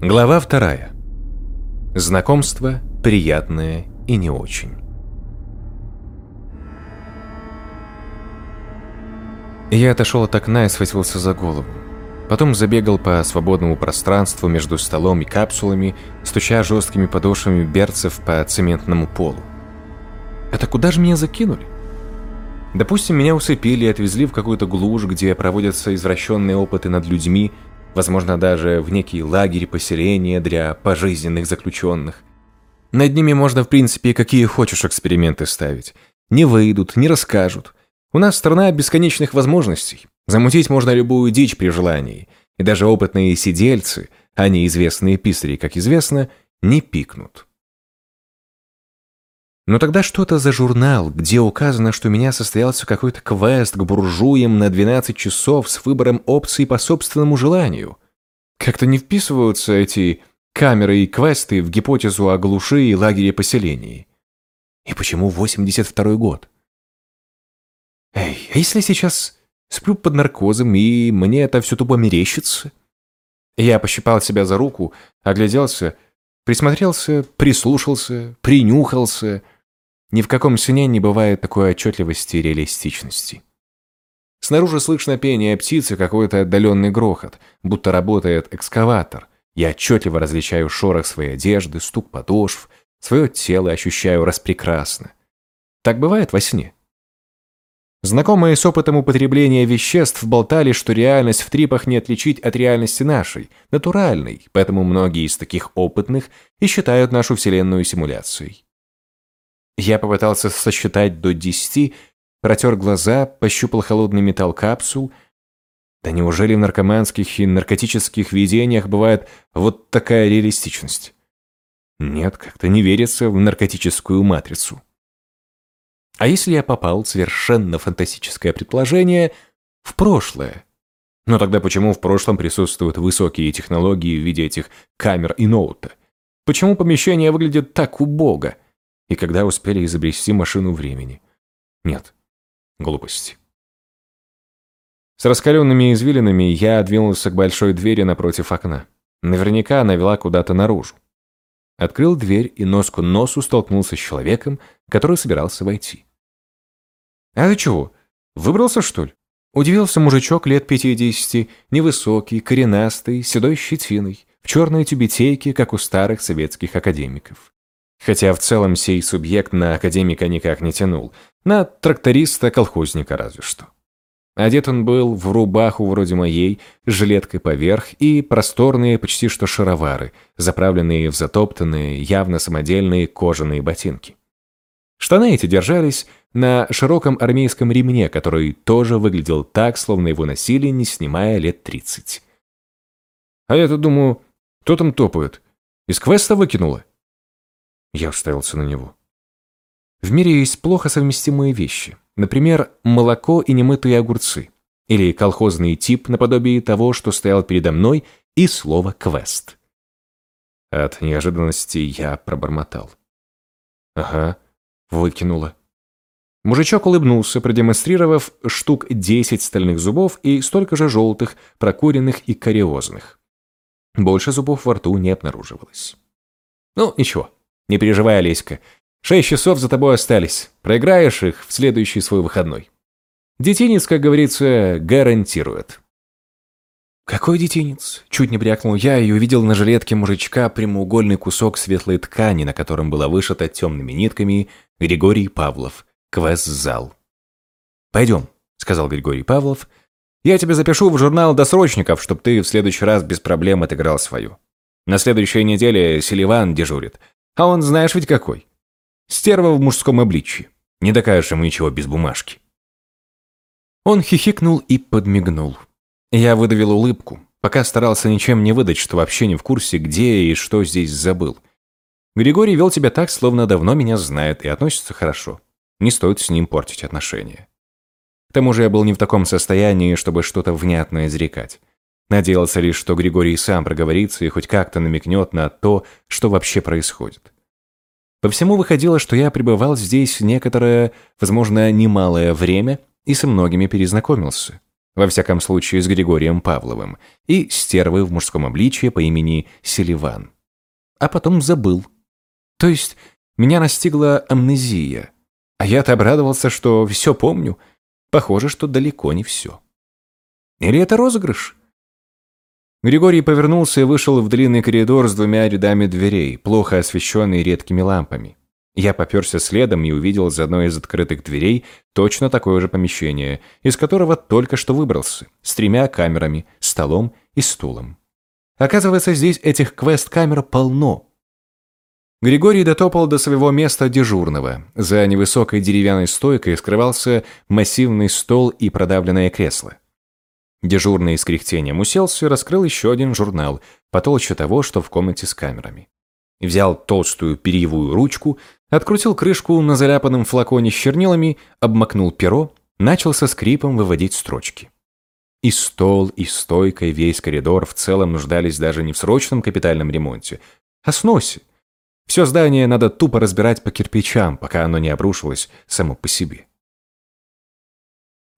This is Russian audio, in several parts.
Глава вторая. Знакомство приятное и не очень. Я отошел от окна и схватился за голову. Потом забегал по свободному пространству между столом и капсулами, стуча жесткими подошвами берцев по цементному полу. Это куда же меня закинули? Допустим, меня усыпили и отвезли в какую-то глушь, где проводятся извращенные опыты над людьми, возможно, даже в некий лагерь поселения для пожизненных заключенных. Над ними можно, в принципе, какие хочешь эксперименты ставить. Не выйдут, не расскажут. У нас страна бесконечных возможностей. Замутить можно любую дичь при желании. И даже опытные сидельцы, а не известные писари, как известно, не пикнут. Но тогда что это за журнал, где указано, что у меня состоялся какой-то квест к буржуям на 12 часов с выбором опций по собственному желанию? Как-то не вписываются эти камеры и квесты в гипотезу о глуши и лагере поселений. И почему 82 год? Эй, а если сейчас сплю под наркозом и мне это все тупо мерещится? Я пощипал себя за руку, огляделся, присмотрелся, прислушался, принюхался — ни в каком сне не бывает такой отчетливости и реалистичности. Снаружи слышно пение птицы, какой-то отдаленный грохот, будто работает экскаватор. Я отчетливо различаю шорох своей одежды, стук подошв, свое тело ощущаю распрекрасно. Так бывает во сне. Знакомые с опытом употребления веществ болтали, что реальность в трипах не отличить от реальности нашей, натуральной, поэтому многие из таких опытных и считают нашу Вселенную симуляцией. Я попытался сосчитать до десяти, протер глаза, пощупал холодный металл капсул. Да неужели в наркоманских и наркотических видениях бывает вот такая реалистичность? Нет, как-то не верится в наркотическую матрицу. А если я попал, совершенно фантастическое предположение, в прошлое? Но тогда почему в прошлом присутствуют высокие технологии в виде этих камер и ноута? Почему помещение выглядит так убого? И когда успели изобрести машину времени. Нет, глупости. С раскаленными извилинами я двинулся к большой двери напротив окна. Наверняка она вела куда-то наружу. Открыл дверь и нос к носу столкнулся с человеком, который собирался войти. «А ты чего, выбрался, что ли?» Удивился мужичок лет пятидесяти, невысокий, коренастый, седой щетиной, в черной тюбетейке, как у старых советских академиков. Хотя в целом сей субъект на академика никак не тянул. На тракториста-колхозника разве что. Одет он был в рубаху вроде моей, жилеткой поверх и просторные почти что шаровары, заправленные в затоптанные, явно самодельные кожаные ботинки. Штаны эти держались на широком армейском ремне, который тоже выглядел так, словно его носили, не снимая лет тридцать. А я-то думаю, кто там топает? Из квеста выкинула? Я уставился на него. В мире есть плохо совместимые вещи. Например, молоко и немытые огурцы. Или колхозный тип наподобие того, что стоял передо мной, и слово «квест». От неожиданности я пробормотал. «Ага, выкинула». Мужичок улыбнулся, продемонстрировав штук десять стальных зубов и столько же желтых, прокуренных и кариозных. Больше зубов во рту не обнаруживалось. Ну, ничего, не переживай, Олеська. Шесть часов за тобой остались. Проиграешь их в следующий свой выходной. Детинец, как говорится, гарантирует. «Какой детинец?» Чуть не брякнул я и увидел на жилетке мужичка прямоугольный кусок светлой ткани, на котором было вышито темными нитками Григорий Павлов, квест-зал. «Пойдем», — сказал Григорий Павлов. «Я тебя запишу в журнал досрочников, чтобы ты в следующий раз без проблем отыграл свою. На следующей неделе Селиван дежурит, а он знаешь ведь какой. Стерва в мужском обличье. Не докажешь ему ничего без бумажки. Он хихикнул и подмигнул. Я выдавил улыбку, пока старался ничем не выдать, что вообще не в курсе, где и что здесь забыл. Григорий вел себя так, словно давно меня знает и относится хорошо. Не стоит с ним портить отношения. К тому же я был не в таком состоянии, чтобы что-то внятное изрекать. Надеялся лишь, что Григорий сам проговорится и хоть как-то намекнет на то, что вообще происходит. По всему выходило, что я пребывал здесь некоторое, возможно, немалое время и со многими перезнакомился. во всяком случае с Григорием Павловым, и стервы в мужском обличье по имени Селиван. А потом забыл. То есть меня настигла амнезия. А я-то обрадовался, что все помню. Похоже, что далеко не все. Или это розыгрыш? Григорий повернулся и вышел в длинный коридор с двумя рядами дверей, плохо освещенный редкими лампами. Я поперся следом и увидел за одной из открытых дверей точно такое же помещение, из которого только что выбрался, с тремя камерами, столом и стулом. Оказывается, здесь этих квест-камер полно. Григорий дотопал до своего места дежурного. За невысокой деревянной стойкой скрывался массивный стол и продавленное кресло. Дежурный с кряхтением уселся и раскрыл еще один журнал, потолще того, что в комнате с камерами. Взял толстую перьевую ручку, открутил крышку на заляпанном флаконе с чернилами, обмакнул перо, начал со скрипом выводить строчки. И стол, и стойка, и весь коридор в целом нуждались даже не в срочном капитальном ремонте, а сносе. Все здание надо тупо разбирать по кирпичам, пока оно не обрушилось само по себе.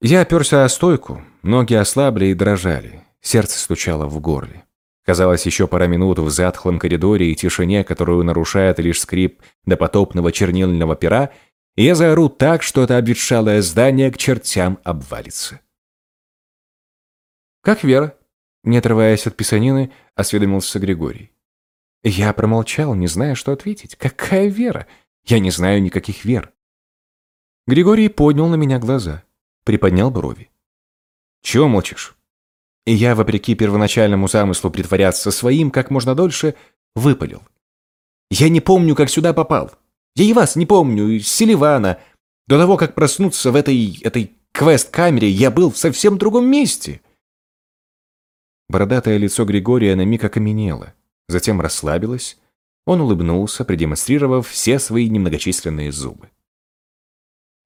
Я оперся о стойку, ноги ослабли и дрожали, сердце стучало в горле. Казалось, еще пара минут в затхлом коридоре и тишине, которую нарушает лишь скрип допотопного чернильного пера, и я заору так, что это обветшалое здание к чертям обвалится. «Как Вера?» Не отрываясь от писанины, осведомился Григорий. Я промолчал, не зная, что ответить. «Какая Вера? Я не знаю никаких Вер». Григорий поднял на меня глаза, приподнял брови. «Чего молчишь?» И я, вопреки первоначальному замыслу притворяться своим как можно дольше, выпалил. «Я не помню, как сюда попал. Я и вас не помню, и Селивана. До того, как проснуться в этой... этой квест-камере, я был в совсем другом месте». Бородатое лицо Григория на миг окаменело, затем расслабилось. Он улыбнулся, продемонстрировав все свои немногочисленные зубы.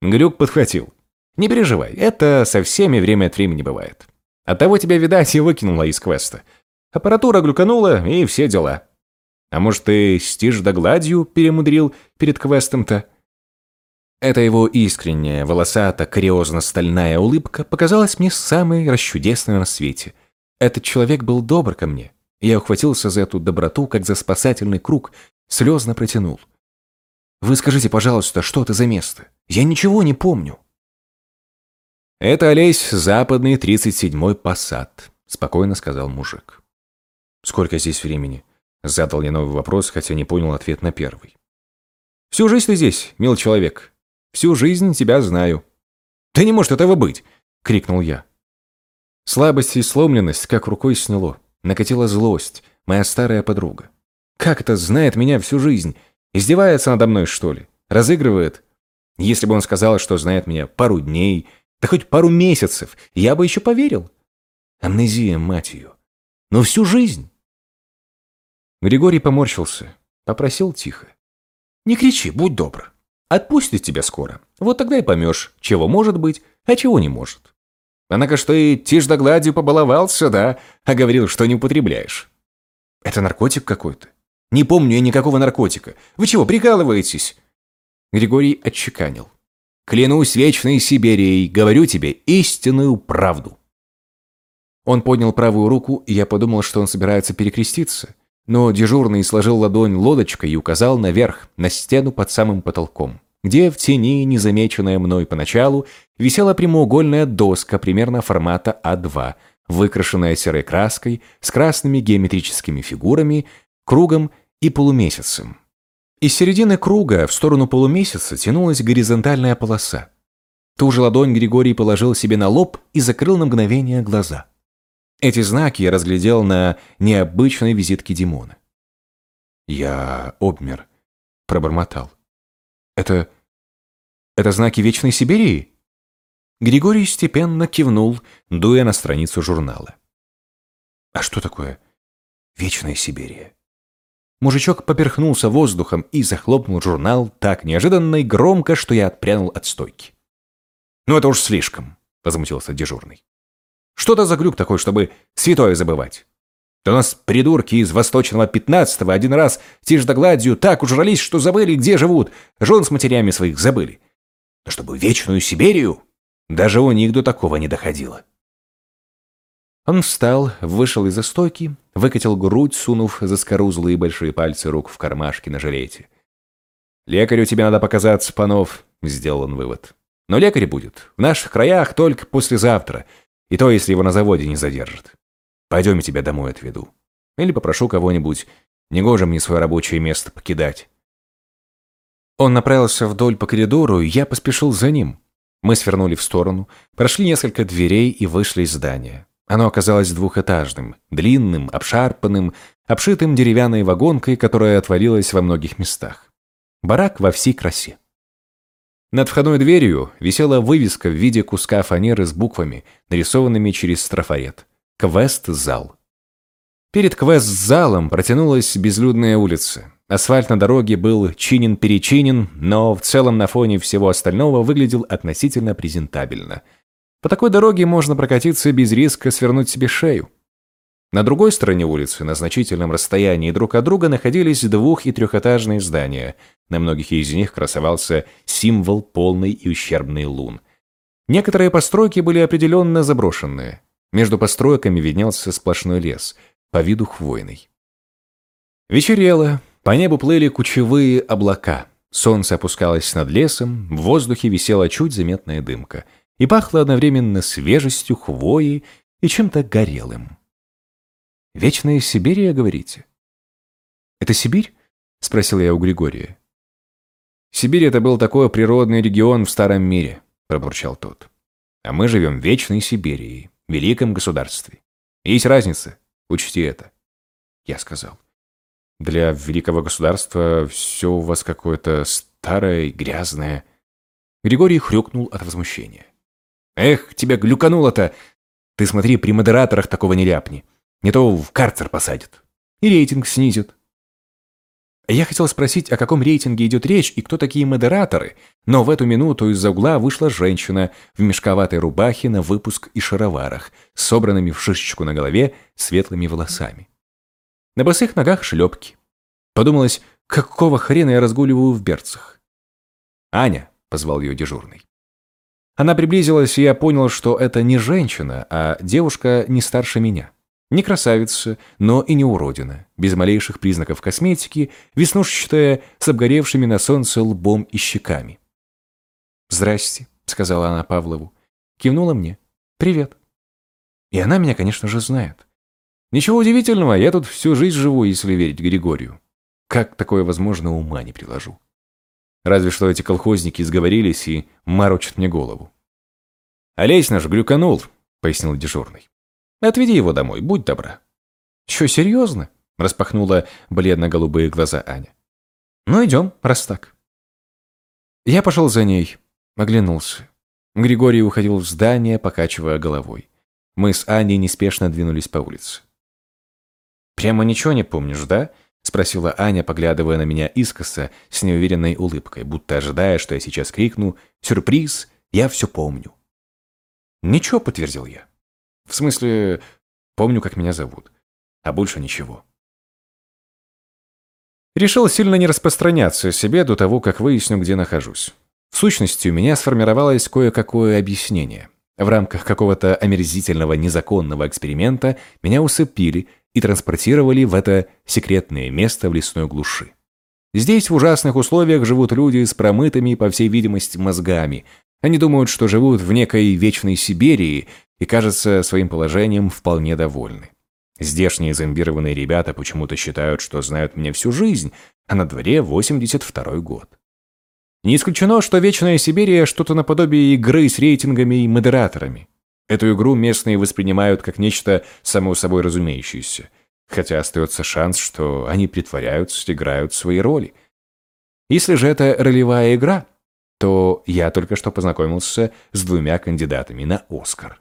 Грюк подхватил. «Не переживай, это со всеми время от времени бывает. Оттого тебя, видать, и выкинула из квеста. Аппаратура глюканула, и все дела. А может, ты стишь да гладью перемудрил перед квестом-то?» Эта его искренняя, волосато-кариозно-стальная улыбка показалась мне самой расчудесной на свете. Этот человек был добр ко мне. Я ухватился за эту доброту, как за спасательный круг, слезно протянул. «Вы скажите, пожалуйста, что это за место? Я ничего не помню». «Это, Олесь, западный 37-й посад», — спокойно сказал мужик. «Сколько здесь времени?» — задал я новый вопрос, хотя не понял ответ на первый. «Всю жизнь ты здесь, мил человек. Всю жизнь тебя знаю». «Да не может этого быть!» — крикнул я. Слабость и сломленность как рукой сняло. Накатила злость, моя старая подруга. Как это знает меня всю жизнь? Издевается надо мной, что ли? Разыгрывает? Если бы он сказал, что знает меня пару дней, да хоть пару месяцев, я бы еще поверил. Амнезия, мать ее. Но всю жизнь. Григорий поморщился, попросил тихо. «Не кричи, будь добр. Отпустит тебя скоро. Вот тогда и поймешь, чего может быть, а чего не может. Однако что и тишь да гладью побаловался, да, а говорил, что не употребляешь. Это наркотик какой-то. Не помню я никакого наркотика. Вы чего, прикалываетесь?» Григорий отчеканил. Клянусь вечной Сибирией, говорю тебе истинную правду. Он поднял правую руку, и я подумал, что он собирается перекреститься. Но дежурный сложил ладонь лодочкой и указал наверх, на стену под самым потолком, где в тени, незамеченная мной поначалу, висела прямоугольная доска примерно формата А2, выкрашенная серой краской, с красными геометрическими фигурами, кругом и полумесяцем. Из середины круга в сторону полумесяца тянулась горизонтальная полоса. Ту же ладонь Григорий положил себе на лоб и закрыл на мгновение глаза. Эти знаки я разглядел на необычной визитке Димона. «Я обмер», — пробормотал. «Это... это знаки Вечной Сибири?» Григорий степенно кивнул, дуя на страницу журнала. «А что такое Вечная Сибирия?» Мужичок поперхнулся воздухом и захлопнул журнал так неожиданно и громко, что я отпрянул от стойки. «Ну это уж слишком», — возмутился дежурный. «Что это за глюк такой, чтобы святое забывать? Да у нас придурки из восточного пятнадцатого один раз тишь да гладью так ужрались, что забыли, где живут, жен с матерями своих забыли. Но чтобы вечную Сибирию, даже у них до такого не доходило». Он встал, вышел из-за стойки, выкатил грудь, сунув заскорузлые большие пальцы рук в кармашки на жилете. «Лекарю тебе надо показаться, панов», — сделал он вывод. «Но лекарь будет. В наших краях только послезавтра, и то, если его на заводе не задержат. Пойдем, я тебя домой отведу. Или попрошу кого-нибудь. Негоже мне свое рабочее место покидать». Он направился вдоль по коридору, и я поспешил за ним. Мы свернули в сторону, прошли несколько дверей и вышли из здания. Оно оказалось двухэтажным, длинным, обшарпанным, обшитым деревянной вагонкой, которая отворилась во многих местах. Барак во всей красе. Над входной дверью висела вывеска в виде куска фанеры с буквами, нарисованными через трафарет. «Квест-зал». Перед квест-залом протянулась безлюдная улица. Асфальт на дороге был чинен-перечинен, но в целом на фоне всего остального выглядел относительно презентабельно – по такой дороге можно прокатиться без риска свернуть себе шею. На другой стороне улицы, на значительном расстоянии друг от друга, находились двух- и трехэтажные здания. На многих из них красовался символ полной и ущербной лун. Некоторые постройки были определенно заброшенные. Между постройками виднелся сплошной лес, по виду хвойный. Вечерело, по небу плыли кучевые облака. Солнце опускалось над лесом, в воздухе висела чуть заметная дымка – и пахло одновременно свежестью, хвоей и чем-то горелым. «Вечная Сибирия, говорите?» «Это Сибирь?» — спросил я у Григория. «Сибирь — это был такой природный регион в Старом мире», — пробурчал тот. «А мы живем в Вечной Сибири, великом государстве. Есть разница, учти это». Я сказал. «Для великого государства все у вас какое-то старое и грязное». Григорий хрюкнул от возмущения. Эх, тебя глюкануло-то. Ты смотри, при модераторах такого не ляпни. Не то в карцер посадят. И рейтинг снизят. Я хотел спросить, о каком рейтинге идет речь и кто такие модераторы, но в эту минуту из-за угла вышла женщина в мешковатой рубахе на выпуск и шароварах, собранными в шишечку на голове светлыми волосами. На босых ногах шлепки. Подумалось, какого хрена я разгуливаю в берцах? «Аня», — позвал ее дежурный. Она приблизилась, и я понял, что это не женщина, а девушка не старше меня. Не красавица, но и не уродина, без малейших признаков косметики, веснушчатая, с обгоревшими на солнце лбом и щеками. «Здрасте», — сказала она Павлову. Кивнула мне. «Привет». И она меня, конечно же, знает. Ничего удивительного, я тут всю жизнь живу, если верить Григорию. Как такое возможно, ума не приложу. Разве что эти колхозники сговорились и морочат мне голову. «Олесь наш глюканул», — пояснил дежурный. «Отведи его домой, будь добра». «Че, серьезно?» — распахнула бледно-голубые глаза Аня. «Ну, идем, раз так». Я пошел за ней, оглянулся. Григорий уходил в здание, покачивая головой. Мы с Аней неспешно двинулись по улице. «Прямо ничего не помнишь, да?» — спросила Аня, поглядывая на меня искоса с неуверенной улыбкой, будто ожидая, что я сейчас крикну «Сюрприз! Я все помню!» «Ничего», — подтвердил я. «В смысле, помню, как меня зовут. А больше ничего». Решил сильно не распространяться о себе до того, как выясню, где нахожусь. В сущности, у меня сформировалось кое-какое объяснение. В рамках какого-то омерзительного незаконного эксперимента меня усыпили и транспортировали в это секретное место в лесной глуши. Здесь в ужасных условиях живут люди с промытыми, по всей видимости, мозгами. Они думают, что живут в некой вечной Сибири и, кажется, своим положением вполне довольны. Здешние зомбированные ребята почему-то считают, что знают меня всю жизнь, а на дворе 82 год. Не исключено, что Вечная Сибирия что-то наподобие игры с рейтингами и модераторами. Эту игру местные воспринимают как нечто само собой разумеющееся, хотя остается шанс, что они притворяются, играют свои роли. Если же это ролевая игра, то я только что познакомился с двумя кандидатами на Оскар.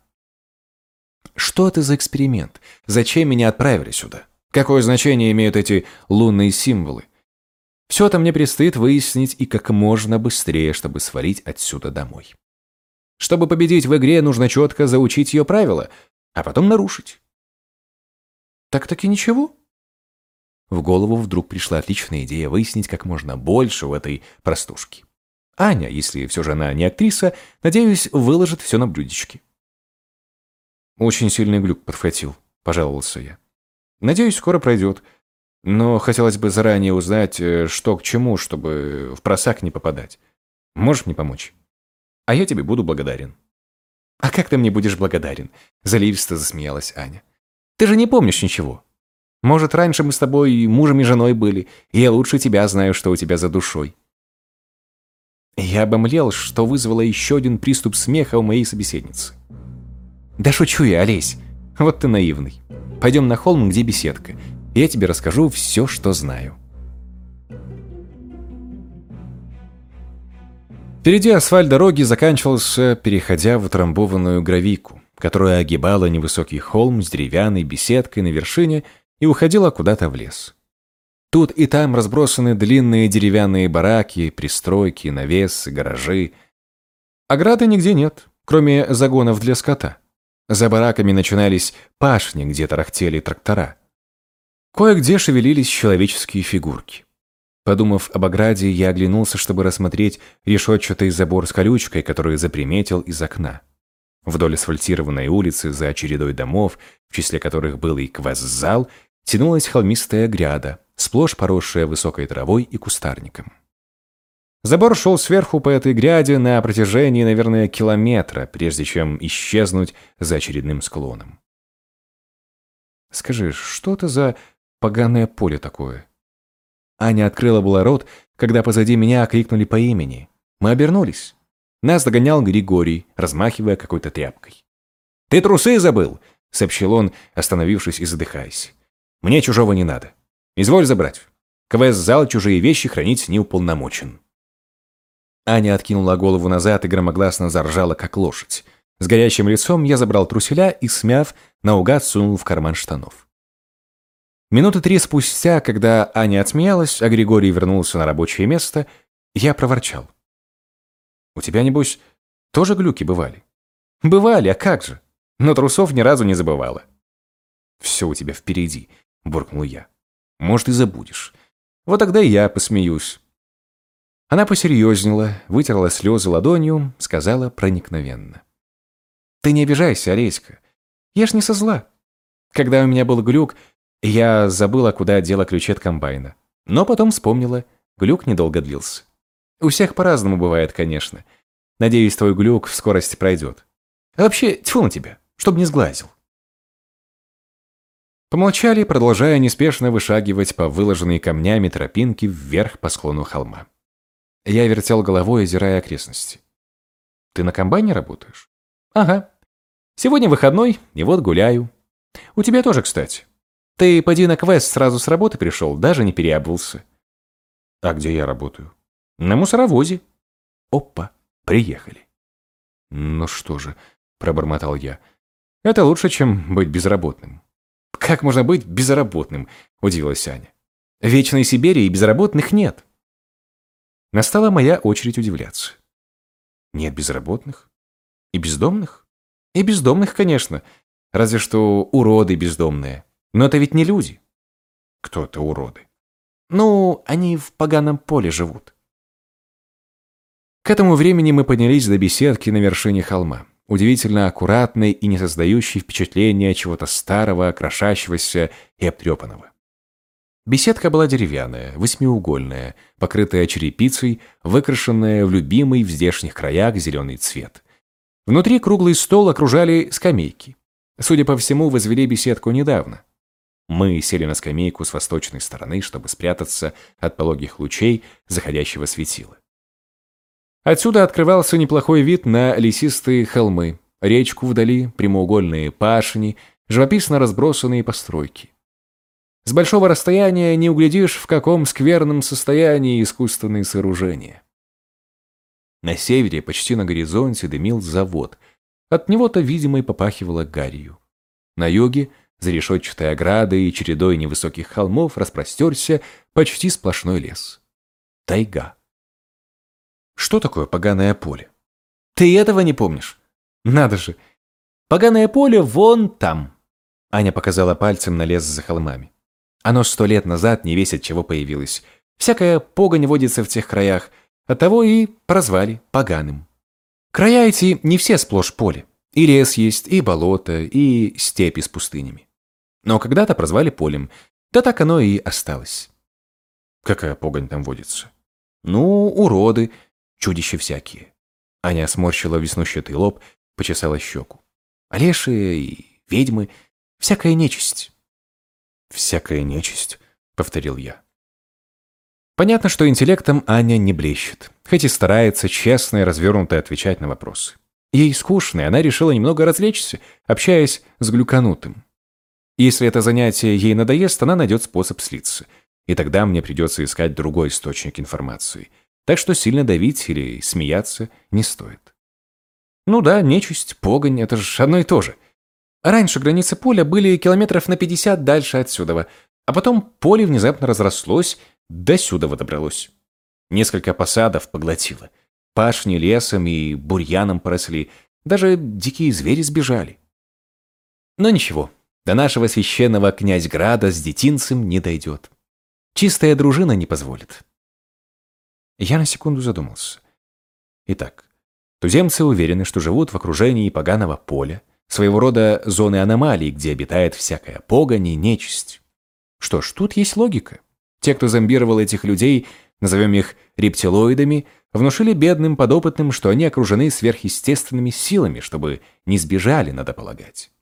Что это за эксперимент? Зачем меня отправили сюда? Какое значение имеют эти лунные символы? Все это мне предстоит выяснить и как можно быстрее, чтобы свалить отсюда домой. Чтобы победить в игре, нужно четко заучить ее правила, а потом нарушить. Так-таки ничего? В голову вдруг пришла отличная идея выяснить как можно больше в этой простушке. Аня, если все же она не актриса, надеюсь, выложит все на блюдечке. Очень сильный глюк подхватил, пожаловался я. Надеюсь, скоро пройдет. Но хотелось бы заранее узнать, э, что к чему, чтобы в просак не попадать. Можешь мне помочь? А я тебе буду благодарен. А как ты мне будешь благодарен? Заливисто засмеялась Аня. Ты же не помнишь ничего. Может, раньше мы с тобой мужем и женой были, и я лучше тебя знаю, что у тебя за душой. Я обомлел, что вызвало еще один приступ смеха у моей собеседницы. «Да шучу я, Олесь. Вот ты наивный. Пойдем на холм, где беседка. Я тебе расскажу все, что знаю». Впереди асфальт дороги заканчивался, переходя в утрамбованную гравийку, которая огибала невысокий холм с деревянной беседкой на вершине и уходила куда-то в лес. Тут и там разбросаны длинные деревянные бараки, пристройки, навесы, гаражи. Ограды нигде нет, кроме загонов для скота. За бараками начинались пашни, где тарахтели трактора. Кое-где шевелились человеческие фигурки. Подумав об ограде, я оглянулся, чтобы рассмотреть решетчатый забор с колючкой, который заприметил из окна. Вдоль асфальтированной улицы, за чередой домов, в числе которых был и квест-зал, тянулась холмистая гряда, сплошь поросшая высокой травой и кустарником. Забор шел сверху по этой гряде на протяжении, наверное, километра, прежде чем исчезнуть за очередным склоном. «Скажи, что это за поганое поле такое?» Аня открыла было рот, когда позади меня окликнули по имени. Мы обернулись. Нас догонял Григорий, размахивая какой-то тряпкой. «Ты трусы забыл!» — сообщил он, остановившись и задыхаясь. «Мне чужого не надо. Изволь забрать. КВС-зал чужие вещи хранить не уполномочен». Аня откинула голову назад и громогласно заржала, как лошадь. С горячим лицом я забрал труселя и, смяв, наугад сунул в карман штанов. Минуты три спустя, когда Аня отсмеялась, а Григорий вернулся на рабочее место, я проворчал. «У тебя, небось, тоже глюки бывали?» «Бывали, а как же? Но трусов ни разу не забывала». «Все у тебя впереди», — буркнул я. «Может, и забудешь. Вот тогда и я посмеюсь». Она посерьезнела, вытерла слезы ладонью, сказала проникновенно. «Ты не обижайся, Олеська. Я ж не со зла. Когда у меня был глюк, я забыла, куда дела ключи от комбайна. Но потом вспомнила. Глюк недолго длился. У всех по-разному бывает, конечно. Надеюсь, твой глюк в скорости пройдет. А вообще, тьфу на тебя, чтоб не сглазил. Помолчали, продолжая неспешно вышагивать по выложенной камнями тропинке вверх по склону холма. Я вертел головой, озирая окрестности. «Ты на комбайне работаешь?» «Ага. Сегодня выходной, и вот гуляю. У тебя тоже, кстати. Ты поди на квест сразу с работы пришел, даже не переобулся. А где я работаю? На мусоровозе. Опа, приехали. Ну что же, пробормотал я. Это лучше, чем быть безработным. Как можно быть безработным? Удивилась Аня. Вечной Сибири и безработных нет. Настала моя очередь удивляться. Нет безработных? И бездомных? И бездомных, конечно. Разве что уроды бездомные. Но это ведь не люди. Кто это уроды? Ну, они в поганом поле живут. К этому времени мы поднялись до беседки на вершине холма, удивительно аккуратной и не создающей впечатления чего-то старого, крошащегося и обтрепанного. Беседка была деревянная, восьмиугольная, покрытая черепицей, выкрашенная в любимый в здешних краях зеленый цвет. Внутри круглый стол окружали скамейки. Судя по всему, возвели беседку недавно. Мы сели на скамейку с восточной стороны, чтобы спрятаться от пологих лучей заходящего светила. Отсюда открывался неплохой вид на лесистые холмы, речку вдали, прямоугольные пашни, живописно разбросанные постройки. С большого расстояния не углядишь, в каком скверном состоянии искусственные сооружения. На севере, почти на горизонте, дымил завод. От него-то, видимо, и попахивало гарью. На юге – за решетчатой оградой и чередой невысоких холмов распростерся почти сплошной лес. Тайга. Что такое поганое поле? Ты этого не помнишь? Надо же. Поганое поле вон там. Аня показала пальцем на лес за холмами. Оно сто лет назад не весь от чего появилось. Всякая погонь водится в тех краях, оттого и прозвали поганым. Края эти не все сплошь поле. И лес есть, и болото, и степи с пустынями. Но когда-то прозвали полем, да так оно и осталось. Какая погонь там водится? Ну, уроды, чудища всякие. Аня сморщила веснущатый лоб, почесала щеку. Олеши и ведьмы, всякая нечисть. «Всякая нечисть», — повторил я. Понятно, что интеллектом Аня не блещет, хоть и старается честно и развернуто отвечать на вопросы. Ей скучно, и она решила немного развлечься, общаясь с глюканутым. Если это занятие ей надоест, она найдет способ слиться. И тогда мне придется искать другой источник информации. Так что сильно давить или смеяться не стоит. Ну да, нечисть, погонь, это же одно и то же. Раньше границы поля были километров на 50 дальше отсюда, а потом поле внезапно разрослось, до сюда добралось. Несколько посадов поглотило. Пашни лесом и бурьяном поросли, даже дикие звери сбежали. Но ничего, до нашего священного князьграда с детинцем не дойдет. Чистая дружина не позволит. Я на секунду задумался. Итак, туземцы уверены, что живут в окружении поганого поля, своего рода зоны аномалий, где обитает всякая погонь и нечисть. Что ж, тут есть логика. Те, кто зомбировал этих людей, назовем их рептилоидами, внушили бедным подопытным, что они окружены сверхъестественными силами, чтобы не сбежали, надо полагать.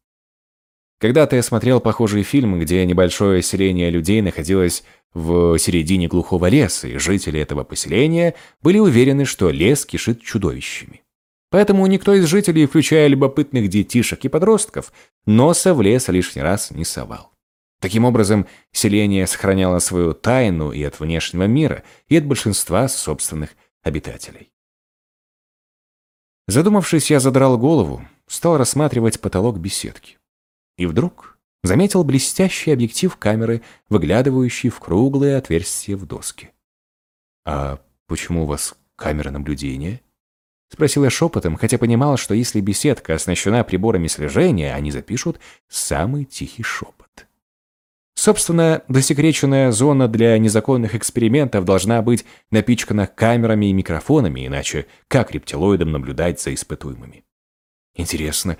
Когда-то я смотрел похожий фильм, где небольшое селение людей находилось в середине глухого леса, и жители этого поселения были уверены, что лес кишит чудовищами. Поэтому никто из жителей, включая любопытных детишек и подростков, носа в лес лишний раз не совал. Таким образом, селение сохраняло свою тайну и от внешнего мира, и от большинства собственных обитателей. Задумавшись, я задрал голову, стал рассматривать потолок беседки. И вдруг заметил блестящий объектив камеры, выглядывающий в круглое отверстие в доске. «А почему у вас камера наблюдения?» Спросил я шепотом, хотя понимал, что если беседка оснащена приборами слежения, они запишут самый тихий шепот. Собственно, засекреченная зона для незаконных экспериментов должна быть напичкана камерами и микрофонами, иначе как рептилоидам наблюдать за испытуемыми? Интересно,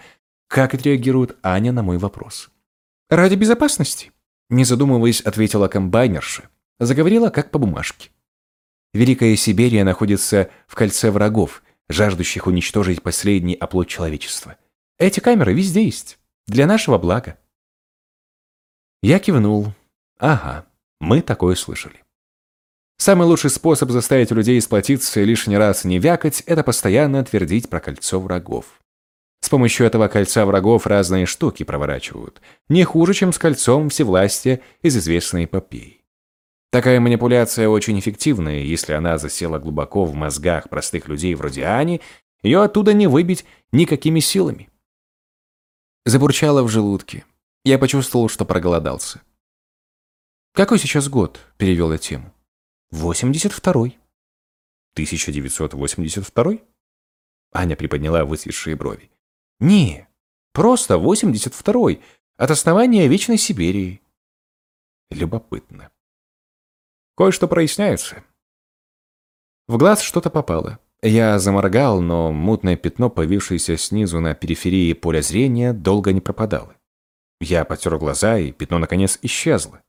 как отреагирует Аня на мой вопрос? «Ради безопасности», — не задумываясь, ответила комбайнерша. Заговорила как по бумажке. Великая Сибирия находится в кольце врагов — жаждущих уничтожить последний оплот человечества. Эти камеры везде есть. Для нашего блага. Я кивнул. Ага, мы такое слышали. Самый лучший способ заставить людей сплотиться и лишний раз не вякать – это постоянно твердить про кольцо врагов. С помощью этого кольца врагов разные штуки проворачивают. Не хуже, чем с кольцом всевластия из известной эпопеи. Такая манипуляция очень эффективная, если она засела глубоко в мозгах простых людей вроде Ани, ее оттуда не выбить никакими силами. Забурчало в желудке. Я почувствовал, что проголодался. «Какой сейчас год?» – перевел я тему. «Восемьдесят второй». «1982?» Аня приподняла высветшие брови. «Не, просто восемьдесят второй, от основания Вечной Сибири». Любопытно. Кое-что проясняется. В глаз что-то попало. Я заморгал, но мутное пятно, появившееся снизу на периферии поля зрения, долго не пропадало. Я потер глаза, и пятно наконец исчезло.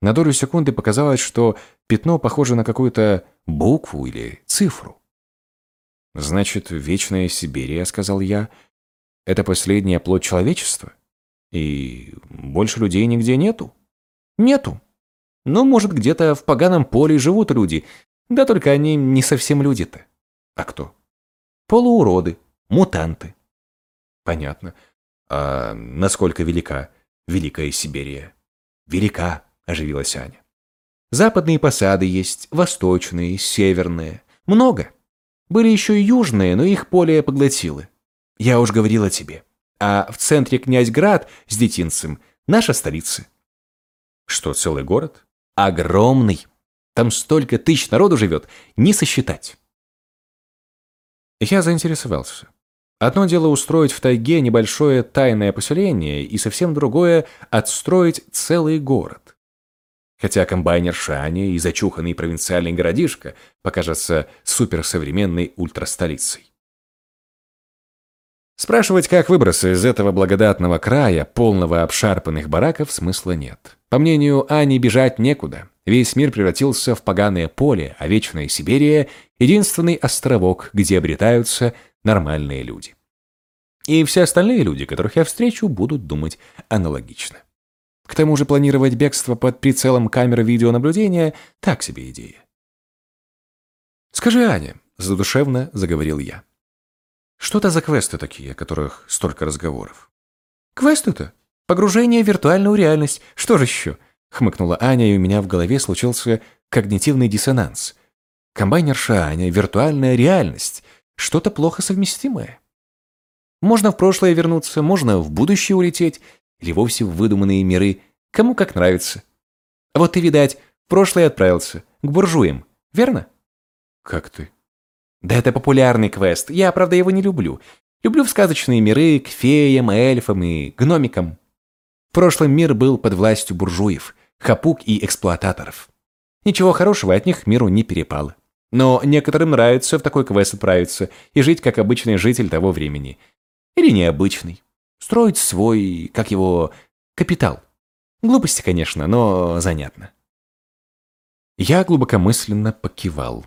На долю секунды показалось, что пятно похоже на какую-то букву или цифру. «Значит, вечная Сибирия», — сказал я, — «это последняя плоть человечества? И больше людей нигде нету?» «Нету», ну, может, где-то в поганом поле живут люди. Да только они не совсем люди-то. А кто? Полууроды, мутанты. Понятно. А насколько велика Великая Сибирия? Велика, оживилась Аня. Западные посады есть, восточные, северные. Много. Были еще и южные, но их поле поглотило. Я уж говорила тебе. А в центре Князьград с детинцем наша столица. Что, целый город? огромный. Там столько тысяч народу живет, не сосчитать. Я заинтересовался. Одно дело устроить в тайге небольшое тайное поселение, и совсем другое – отстроить целый город. Хотя комбайнер Шани и зачуханный провинциальный городишко покажется суперсовременной ультрастолицей. Спрашивать, как выбраться из этого благодатного края, полного обшарпанных бараков, смысла нет. По мнению Ани, бежать некуда. Весь мир превратился в поганое поле, а вечная Сибирия – единственный островок, где обретаются нормальные люди. И все остальные люди, которых я встречу, будут думать аналогично. К тому же планировать бегство под прицелом камеры видеонаблюдения – так себе идея. «Скажи, Аня», – задушевно заговорил я, что это за квесты такие, о которых столько разговоров? Квесты-то? Погружение в виртуальную реальность. Что же еще? Хмыкнула Аня, и у меня в голове случился когнитивный диссонанс. Комбайнерша Аня, виртуальная реальность. Что-то плохо совместимое. Можно в прошлое вернуться, можно в будущее улететь, или вовсе в выдуманные миры. Кому как нравится. А вот ты, видать, в прошлое отправился, к буржуям, верно? Как ты? Да это популярный квест, я, правда, его не люблю. Люблю в сказочные миры, к феям, эльфам и гномикам. В прошлом мир был под властью буржуев, хапук и эксплуататоров. Ничего хорошего от них миру не перепало. Но некоторым нравится в такой квест отправиться и жить как обычный житель того времени. Или необычный. Строить свой, как его, капитал. Глупости, конечно, но занятно. Я глубокомысленно покивал.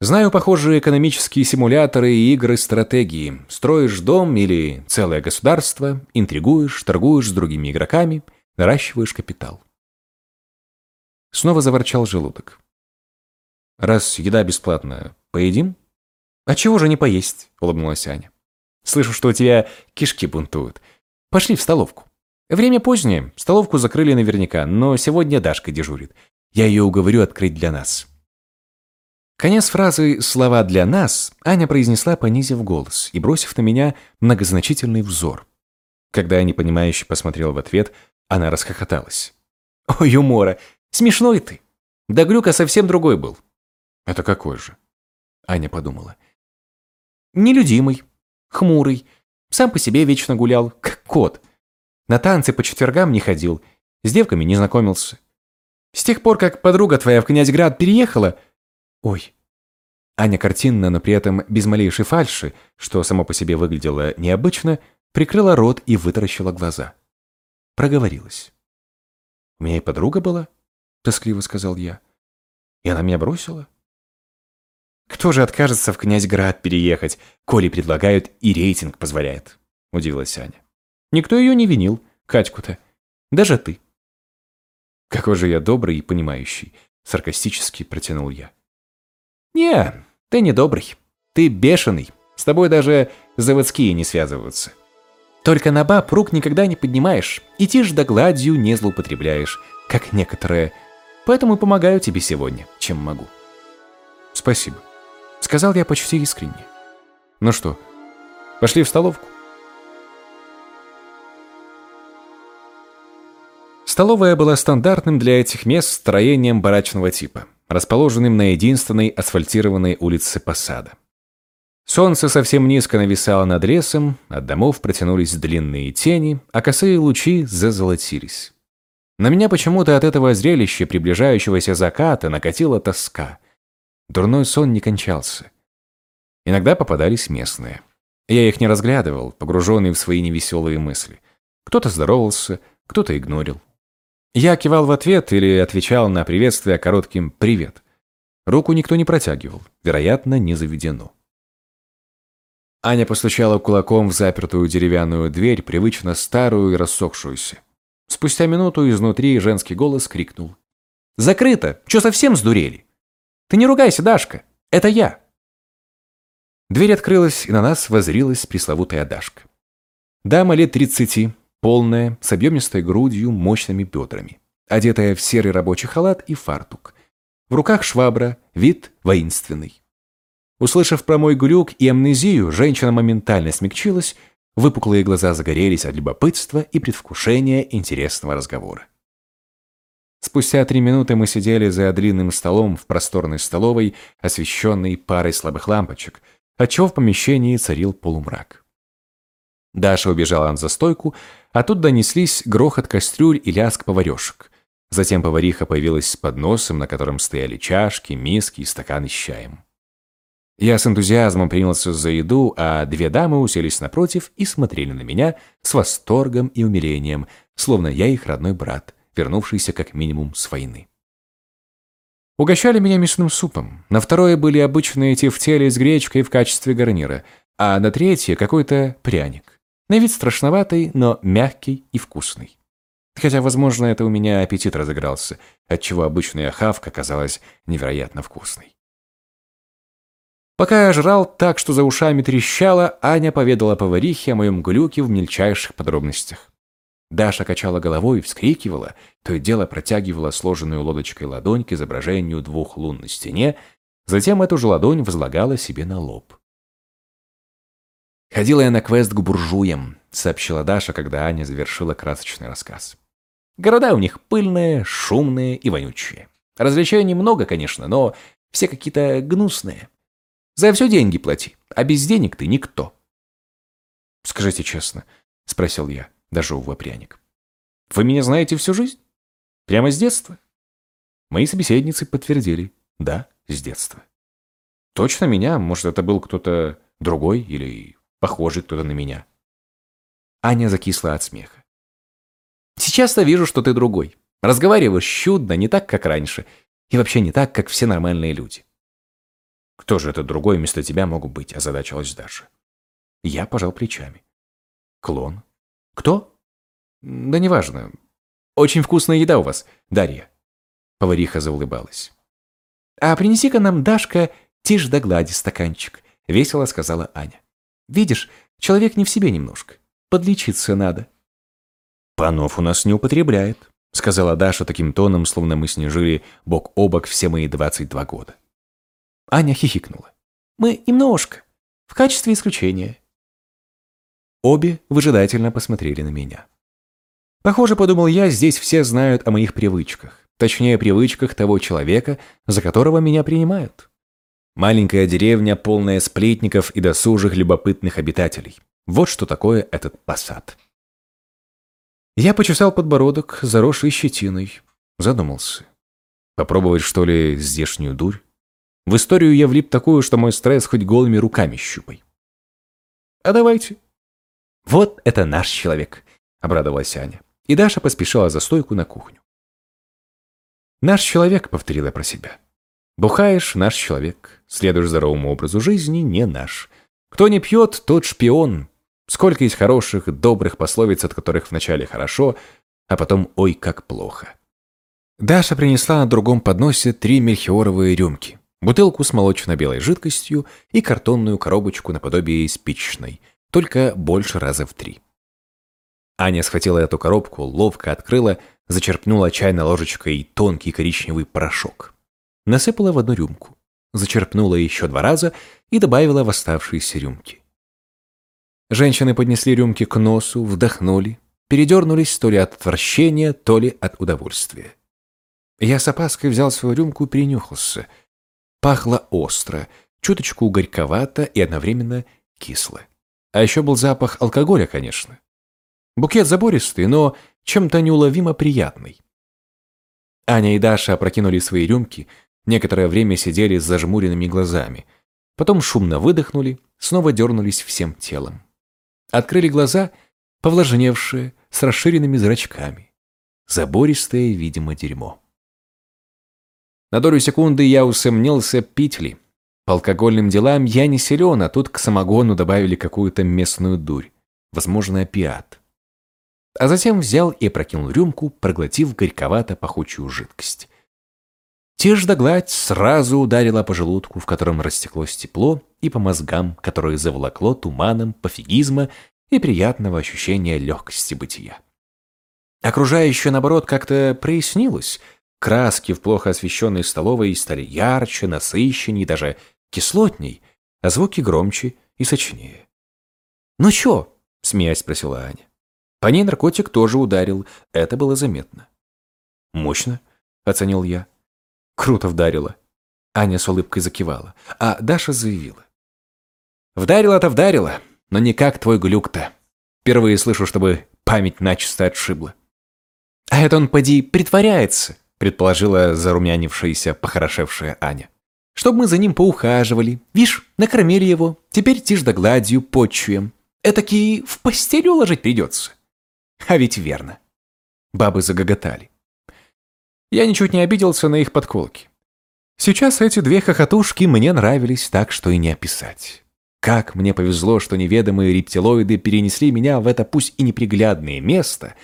Знаю похожие экономические симуляторы и игры стратегии. Строишь дом или целое государство, интригуешь, торгуешь с другими игроками, наращиваешь капитал. Снова заворчал желудок. Раз еда бесплатная, поедим? А чего же не поесть? Улыбнулась Аня. Слышу, что у тебя кишки бунтуют. Пошли в столовку. Время позднее, столовку закрыли наверняка, но сегодня Дашка дежурит. Я ее уговорю открыть для нас. Конец фразы «слова для нас» Аня произнесла, понизив голос и бросив на меня многозначительный взор. Когда я непонимающе посмотрел в ответ, она расхохоталась. «Ой, юмора! Смешной ты! Да Глюка совсем другой был!» «Это какой же?» Аня подумала. «Нелюдимый, хмурый, сам по себе вечно гулял, как кот. На танцы по четвергам не ходил, с девками не знакомился. С тех пор, как подруга твоя в Князьград переехала, Ой. Аня картинно, но при этом без малейшей фальши, что само по себе выглядело необычно, прикрыла рот и вытаращила глаза. Проговорилась. «У меня и подруга была?» — тоскливо сказал я. «И она меня бросила?» «Кто же откажется в Князьград переехать, коли предлагают и рейтинг позволяет?» — удивилась Аня. «Никто ее не винил, Катьку-то. Даже ты». «Какой же я добрый и понимающий», — саркастически протянул я. «Не, ты не добрый. Ты бешеный. С тобой даже заводские не связываются. Только на баб рук никогда не поднимаешь, и тишь да гладью не злоупотребляешь, как некоторые. Поэтому помогаю тебе сегодня, чем могу». «Спасибо», — сказал я почти искренне. «Ну что, пошли в столовку?» Столовая была стандартным для этих мест строением барачного типа расположенным на единственной асфальтированной улице Посада. Солнце совсем низко нависало над лесом, от домов протянулись длинные тени, а косые лучи зазолотились. На меня почему-то от этого зрелища приближающегося заката накатила тоска. Дурной сон не кончался. Иногда попадались местные. Я их не разглядывал, погруженный в свои невеселые мысли. Кто-то здоровался, кто-то игнорил. Я кивал в ответ или отвечал на приветствие коротким «привет». Руку никто не протягивал, вероятно, не заведено. Аня постучала кулаком в запертую деревянную дверь, привычно старую и рассохшуюся. Спустя минуту изнутри женский голос крикнул. «Закрыто! Че совсем сдурели? Ты не ругайся, Дашка! Это я!» Дверь открылась, и на нас возрилась пресловутая Дашка. Дама лет тридцати, полная, с объемистой грудью, мощными бедрами, одетая в серый рабочий халат и фартук. В руках швабра, вид воинственный. Услышав про мой глюк и амнезию, женщина моментально смягчилась, выпуклые глаза загорелись от любопытства и предвкушения интересного разговора. Спустя три минуты мы сидели за длинным столом в просторной столовой, освещенной парой слабых лампочек, отчего в помещении царил полумрак. Даша убежала за стойку, а тут донеслись грохот кастрюль и лязг поварешек. Затем повариха появилась с подносом, на котором стояли чашки, миски и стаканы с чаем. Я с энтузиазмом принялся за еду, а две дамы уселись напротив и смотрели на меня с восторгом и умилением, словно я их родной брат, вернувшийся как минимум с войны. Угощали меня мясным супом. На второе были обычные тефтели с гречкой в качестве гарнира, а на третье какой-то пряник. На вид страшноватый, но мягкий и вкусный. Хотя, возможно, это у меня аппетит разыгрался, отчего обычная хавка казалась невероятно вкусной. Пока я жрал так, что за ушами трещало, Аня поведала поварихе о моем глюке в мельчайших подробностях. Даша качала головой и вскрикивала, то и дело протягивала сложенную лодочкой ладонь к изображению двух лун на стене, затем эту же ладонь возлагала себе на лоб. «Ходила я на квест к буржуям», — сообщила Даша, когда Аня завершила красочный рассказ. «Города у них пыльные, шумные и вонючие. Развлечений много, конечно, но все какие-то гнусные. За все деньги плати, а без денег ты никто». «Скажите честно», — спросил я дожевывая пряник. «Вы меня знаете всю жизнь? Прямо с детства?» Мои собеседницы подтвердили. «Да, с детства». «Точно меня? Может, это был кто-то другой или похожий кто-то на меня?» Аня закисла от смеха. «Сейчас-то вижу, что ты другой. Разговариваешь чудно, не так, как раньше, и вообще не так, как все нормальные люди». «Кто же этот другой вместо тебя мог быть?» – озадачилась Даша. Я пожал плечами. «Клон. «Кто?» «Да неважно. Очень вкусная еда у вас, Дарья». Повариха заулыбалась. «А принеси-ка нам, Дашка, тишь да глади стаканчик», — весело сказала Аня. «Видишь, человек не в себе немножко. Подлечиться надо». «Панов у нас не употребляет», — сказала Даша таким тоном, словно мы с ней жили бок о бок все мои 22 года. Аня хихикнула. «Мы немножко. В качестве исключения. Обе выжидательно посмотрели на меня. Похоже, подумал я, здесь все знают о моих привычках. Точнее, привычках того человека, за которого меня принимают. Маленькая деревня, полная сплетников и досужих любопытных обитателей. Вот что такое этот посад. Я почесал подбородок, заросший щетиной. Задумался. Попробовать, что ли, здешнюю дурь? В историю я влип такую, что мой стресс хоть голыми руками щупай. А давайте. «Вот это наш человек», — обрадовалась Аня. И Даша поспешила за стойку на кухню. «Наш человек», — повторила про себя. «Бухаешь — наш человек. Следуешь здоровому образу жизни — не наш. Кто не пьет, тот шпион. Сколько есть хороших, добрых пословиц, от которых вначале хорошо, а потом ой, как плохо». Даша принесла на другом подносе три мельхиоровые рюмки, бутылку с молочно-белой жидкостью и картонную коробочку наподобие спичечной — только больше раза в три. Аня схватила эту коробку, ловко открыла, зачерпнула чайной ложечкой тонкий коричневый порошок. Насыпала в одну рюмку, зачерпнула еще два раза и добавила в оставшиеся рюмки. Женщины поднесли рюмки к носу, вдохнули, передернулись то ли от отвращения, то ли от удовольствия. Я с опаской взял свою рюмку и принюхался. Пахло остро, чуточку горьковато и одновременно кисло. А еще был запах алкоголя, конечно. Букет забористый, но чем-то неуловимо приятный. Аня и Даша опрокинули свои рюмки, некоторое время сидели с зажмуренными глазами. Потом шумно выдохнули, снова дернулись всем телом. Открыли глаза, повлажневшие, с расширенными зрачками. Забористое, видимо, дерьмо. На долю секунды я усомнился, пить ли. По алкогольным делам я не силен, а тут к самогону добавили какую-то местную дурь. Возможно, опиат. А затем взял и прокинул рюмку, проглотив горьковато-пахучую жидкость. Тишь да гладь сразу ударила по желудку, в котором растеклось тепло, и по мозгам, которые заволокло туманом пофигизма и приятного ощущения легкости бытия. Окружающее, наоборот, как-то прояснилось. Краски в плохо освещенной столовой стали ярче, насыщеннее, даже кислотней, а звуки громче и сочнее. «Ну чё?» – смеясь спросила Аня. По ней наркотик тоже ударил, это было заметно. «Мощно», – оценил я. «Круто вдарила». Аня с улыбкой закивала, а Даша заявила. «Вдарила-то вдарила, но не как твой глюк-то. Впервые слышу, чтобы память начисто отшибла». «А это он, поди, притворяется», – предположила зарумянившаяся, похорошевшая Аня. Чтобы мы за ним поухаживали. Вишь, накормили его, теперь тишь да гладью почуем. Этаки в постель уложить придется. А ведь верно. Бабы загоготали. Я ничуть не обиделся на их подколки. Сейчас эти две хохотушки мне нравились так, что и не описать. Как мне повезло, что неведомые рептилоиды перенесли меня в это пусть и неприглядное место,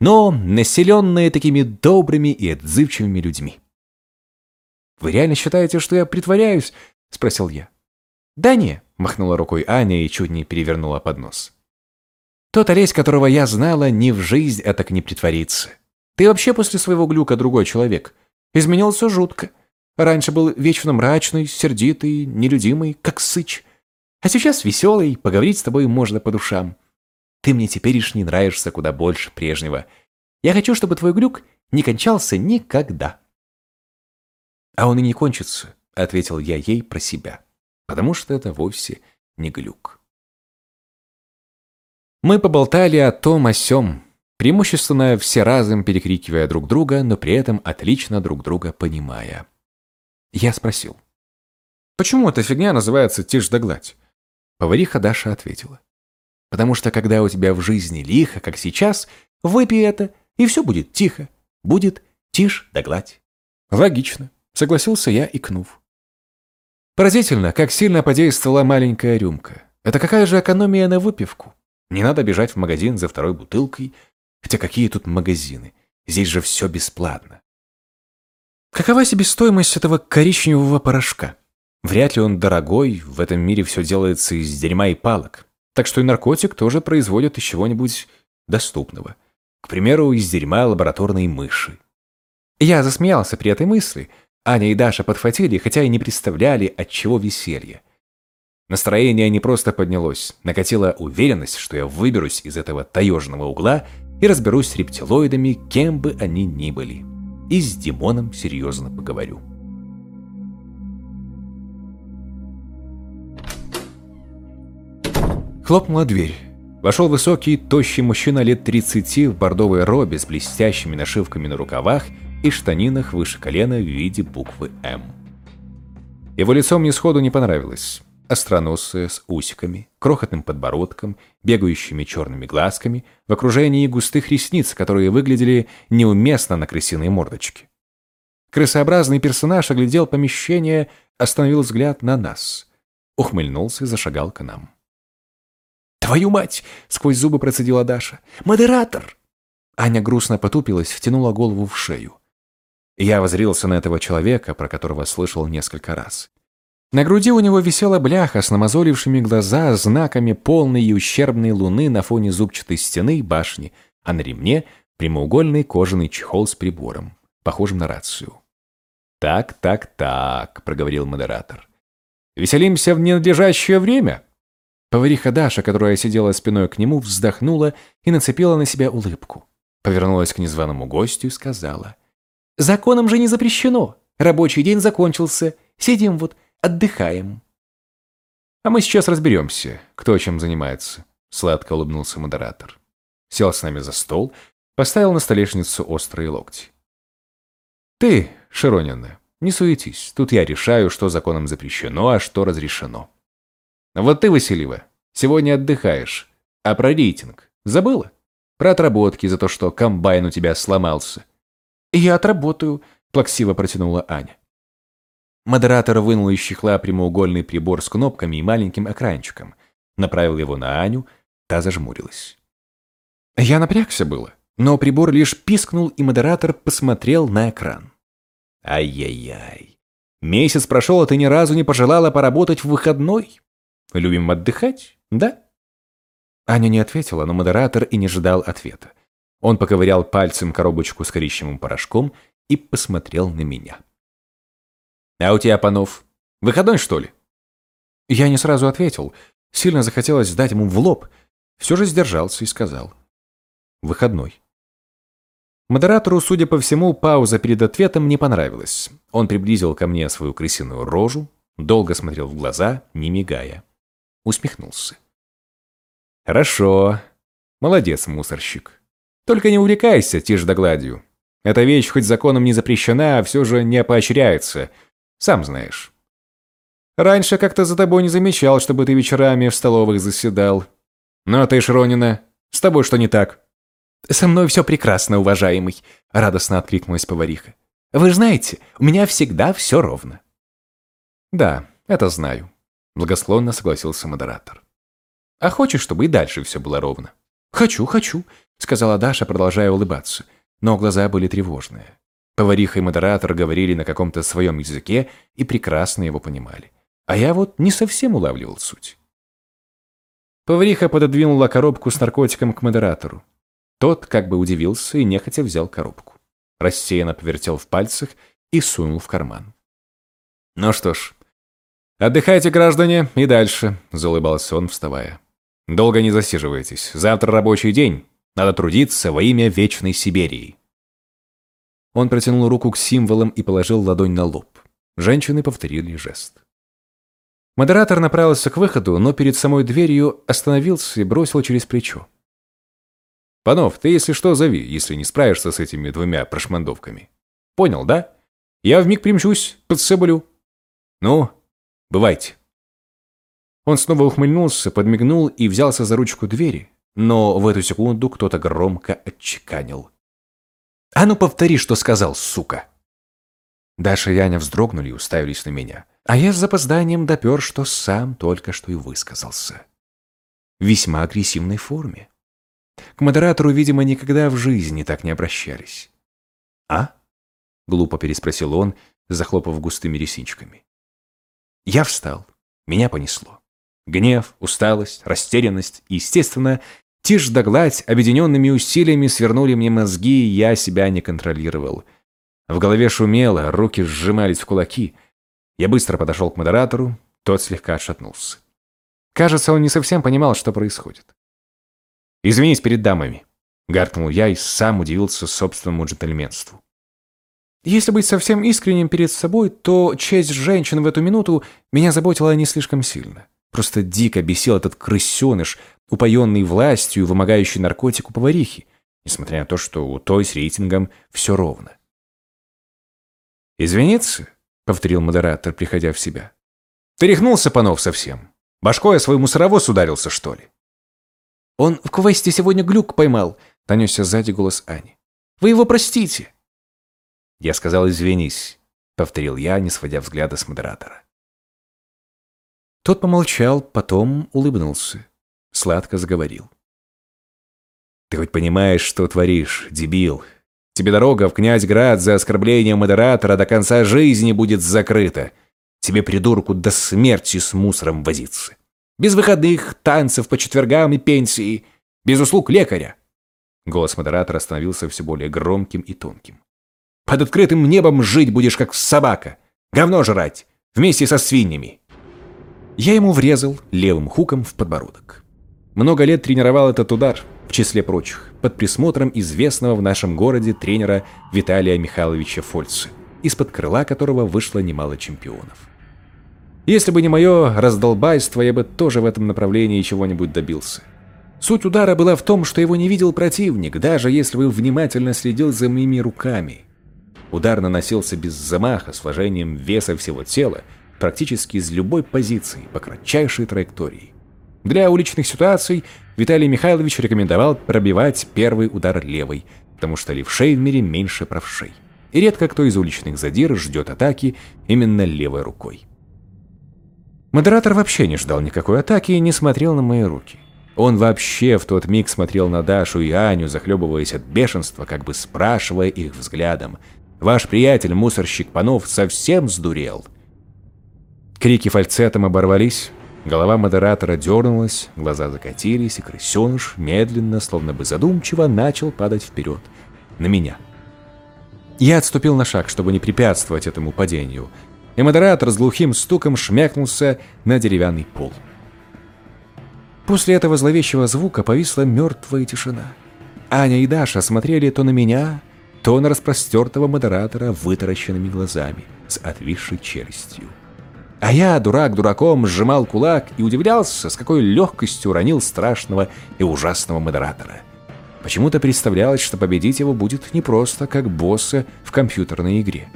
но населенное такими добрыми и отзывчивыми людьми. «Вы реально считаете, что я притворяюсь?» – спросил я. «Да не», – махнула рукой Аня и чуть не перевернула поднос. «Тот Олесь, которого я знала, ни в жизнь а так не притворится. Ты вообще после своего глюка другой человек. Изменился жутко. Раньше был вечно мрачный, сердитый, нелюдимый, как сыч. А сейчас веселый, поговорить с тобой можно по душам. Ты мне теперешний нравишься куда больше прежнего. Я хочу, чтобы твой глюк не кончался никогда. А он и не кончится, ответил я ей про себя, потому что это вовсе не глюк. Мы поболтали о том о сём, преимущественно все разом перекрикивая друг друга, но при этом отлично друг друга понимая. Я спросил. «Почему эта фигня называется «тишь да гладь»?» Повариха Даша ответила. Потому что когда у тебя в жизни лихо, как сейчас, выпей это, и все будет тихо. Будет тишь да гладь. Логично, согласился я, икнув. Поразительно, как сильно подействовала маленькая рюмка. Это какая же экономия на выпивку? Не надо бежать в магазин за второй бутылкой. Хотя какие тут магазины? Здесь же все бесплатно. Какова себестоимость этого коричневого порошка? Вряд ли он дорогой, в этом мире все делается из дерьма и палок. Так что и наркотик тоже производят из чего-нибудь доступного. К примеру, из дерьма лабораторной мыши. Я засмеялся при этой мысли. Аня и Даша подхватили, хотя и не представляли, от чего веселье. Настроение не просто поднялось, накатила уверенность, что я выберусь из этого таежного угла и разберусь с рептилоидами, кем бы они ни были. И с Димоном серьезно поговорю. Хлопнула дверь. Вошел высокий, тощий мужчина лет 30 в бордовой робе с блестящими нашивками на рукавах и штанинах выше колена в виде буквы «М». Его лицо мне сходу не понравилось. Остроносое, с усиками, крохотным подбородком, бегающими черными глазками, в окружении густых ресниц, которые выглядели неуместно на крысиной мордочке. Крысообразный персонаж оглядел помещение, остановил взгляд на нас. Ухмыльнулся и зашагал к нам. «Твою мать!» — сквозь зубы процедила Даша. «Модератор!» Аня грустно потупилась, втянула голову в шею. Я возрился на этого человека, про которого слышал несколько раз. На груди у него висела бляха с намазолившими глаза, знаками полной и ущербной луны на фоне зубчатой стены и башни, а на ремне прямоугольный кожаный чехол с прибором, похожим на рацию. «Так, так, так», — проговорил модератор. «Веселимся в ненадлежащее время?» Повариха Даша, которая сидела спиной к нему, вздохнула и нацепила на себя улыбку. Повернулась к незваному гостю и сказала. «Законом же не запрещено. Рабочий день закончился. Сидим вот, отдыхаем». «А мы сейчас разберемся, кто чем занимается», — сладко улыбнулся модератор. Сел с нами за стол, поставил на столешницу острые локти. «Ты, Широнина, не суетись. Тут я решаю, что законом запрещено, а что разрешено. Вот ты, Васильева, сегодня отдыхаешь. А про рейтинг забыла? Про отработки за то, что комбайн у тебя сломался. Я отработаю, плаксиво протянула Аня. Модератор вынул из чехла прямоугольный прибор с кнопками и маленьким экранчиком. Направил его на Аню, та зажмурилась. Я напрягся было, но прибор лишь пискнул, и модератор посмотрел на экран. Ай-яй-яй. Месяц прошел, а ты ни разу не пожелала поработать в выходной? Любим отдыхать, да?» Аня не ответила, но модератор и не ждал ответа. Он поковырял пальцем коробочку с коричневым порошком и посмотрел на меня. «А у тебя, Панов, выходной, что ли?» Я не сразу ответил. Сильно захотелось сдать ему в лоб. Все же сдержался и сказал. «Выходной». Модератору, судя по всему, пауза перед ответом не понравилась. Он приблизил ко мне свою крысиную рожу, долго смотрел в глаза, не мигая усмехнулся. «Хорошо. Молодец, мусорщик. Только не увлекайся тишь да гладью. Эта вещь хоть законом не запрещена, а все же не поощряется. Сам знаешь. Раньше как-то за тобой не замечал, чтобы ты вечерами в столовых заседал. Ну а ты, Шронина, с тобой что не так?» «Со мной все прекрасно, уважаемый», — радостно откликнулась повариха. «Вы знаете, у меня всегда все ровно». «Да, это знаю», — благосклонно согласился модератор. «А хочешь, чтобы и дальше все было ровно?» «Хочу, хочу», — сказала Даша, продолжая улыбаться, но глаза были тревожные. Повариха и модератор говорили на каком-то своем языке и прекрасно его понимали. А я вот не совсем улавливал суть. Повариха пододвинула коробку с наркотиком к модератору. Тот как бы удивился и нехотя взял коробку. Рассеянно повертел в пальцах и сунул в карман. «Ну что ж, отдыхайте, граждане, и дальше», – заулыбался он, вставая. «Долго не засиживайтесь. Завтра рабочий день. Надо трудиться во имя Вечной Сибири». Он протянул руку к символам и положил ладонь на лоб. Женщины повторили жест. Модератор направился к выходу, но перед самой дверью остановился и бросил через плечо. «Панов, ты, если что, зови, если не справишься с этими двумя прошмандовками. Понял, да? Я вмиг примчусь, подсыблю. Ну, бывайте». Он снова ухмыльнулся, подмигнул и взялся за ручку двери, но в эту секунду кто-то громко отчеканил. «А ну повтори, что сказал, сука!» Даша и Аня вздрогнули и уставились на меня. А я с запозданием допер, что сам только что и высказался. В весьма агрессивной форме. К модератору, видимо, никогда в жизни так не обращались. «А?» — глупо переспросил он, захлопав густыми ресинчиками. Я встал. Меня понесло. Гнев, усталость, растерянность и, естественно, тишь да гладь объединенными усилиями свернули мне мозги, и я себя не контролировал. В голове шумело, руки сжимались в кулаки — я быстро подошел к модератору, тот слегка отшатнулся. Кажется, он не совсем понимал, что происходит. «Извинись перед дамами», — гаркнул я и сам удивился собственному джентльменству. Если быть совсем искренним перед собой, то честь женщин в эту минуту меня заботила не слишком сильно. Просто дико бесил этот крысеныш, упоенный властью и вымогающий наркотику поварихи, несмотря на то, что у той с рейтингом все ровно. «Извиниться?» — повторил модератор, приходя в себя. «Ты рехнулся, Панов, совсем? Башкой о свой мусоровоз ударился, что ли?» «Он в квесте сегодня глюк поймал», — донесся сзади голос Ани. «Вы его простите». «Я сказал, извинись», — повторил я, не сводя взгляда с модератора. Тот помолчал, потом улыбнулся. Сладко заговорил. «Ты хоть понимаешь, что творишь, дебил? Тебе дорога в Князьград за оскорбление модератора до конца жизни будет закрыта. Тебе, придурку, до смерти с мусором возиться. Без выходных, танцев по четвергам и пенсии. Без услуг лекаря. Голос модератора становился все более громким и тонким. Под открытым небом жить будешь, как собака. Говно жрать. Вместе со свиньями. Я ему врезал левым хуком в подбородок. Много лет тренировал этот удар, в числе прочих, под присмотром известного в нашем городе тренера Виталия Михайловича Фольца, из-под крыла которого вышло немало чемпионов. Если бы не мое раздолбайство, я бы тоже в этом направлении чего-нибудь добился. Суть удара была в том, что его не видел противник, даже если бы внимательно следил за моими руками. Удар наносился без замаха, с вложением веса всего тела, практически из любой позиции, по кратчайшей траектории. Для уличных ситуаций Виталий Михайлович рекомендовал пробивать первый удар левой, потому что левшей в мире меньше правшей. И редко кто из уличных задир ждет атаки именно левой рукой. Модератор вообще не ждал никакой атаки и не смотрел на мои руки. Он вообще в тот миг смотрел на Дашу и Аню, захлебываясь от бешенства, как бы спрашивая их взглядом. «Ваш приятель, мусорщик Панов, совсем сдурел?» Крики фальцетом оборвались, Голова модератора дернулась, глаза закатились, и крысеныш медленно, словно бы задумчиво, начал падать вперед. На меня. Я отступил на шаг, чтобы не препятствовать этому падению, и модератор с глухим стуком шмякнулся на деревянный пол. После этого зловещего звука повисла мертвая тишина. Аня и Даша смотрели то на меня, то на распростертого модератора вытаращенными глазами с отвисшей челюстью. А я, дурак дураком, сжимал кулак и удивлялся, с какой легкостью уронил страшного и ужасного модератора. Почему-то представлялось, что победить его будет не просто как босса в компьютерной игре.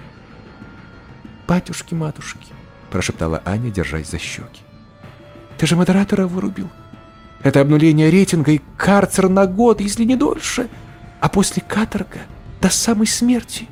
«Батюшки-матушки, прошептала Аня, держась за щеки. «Ты же модератора вырубил. Это обнуление рейтинга и карцер на год, если не дольше. А после каторга до самой смерти».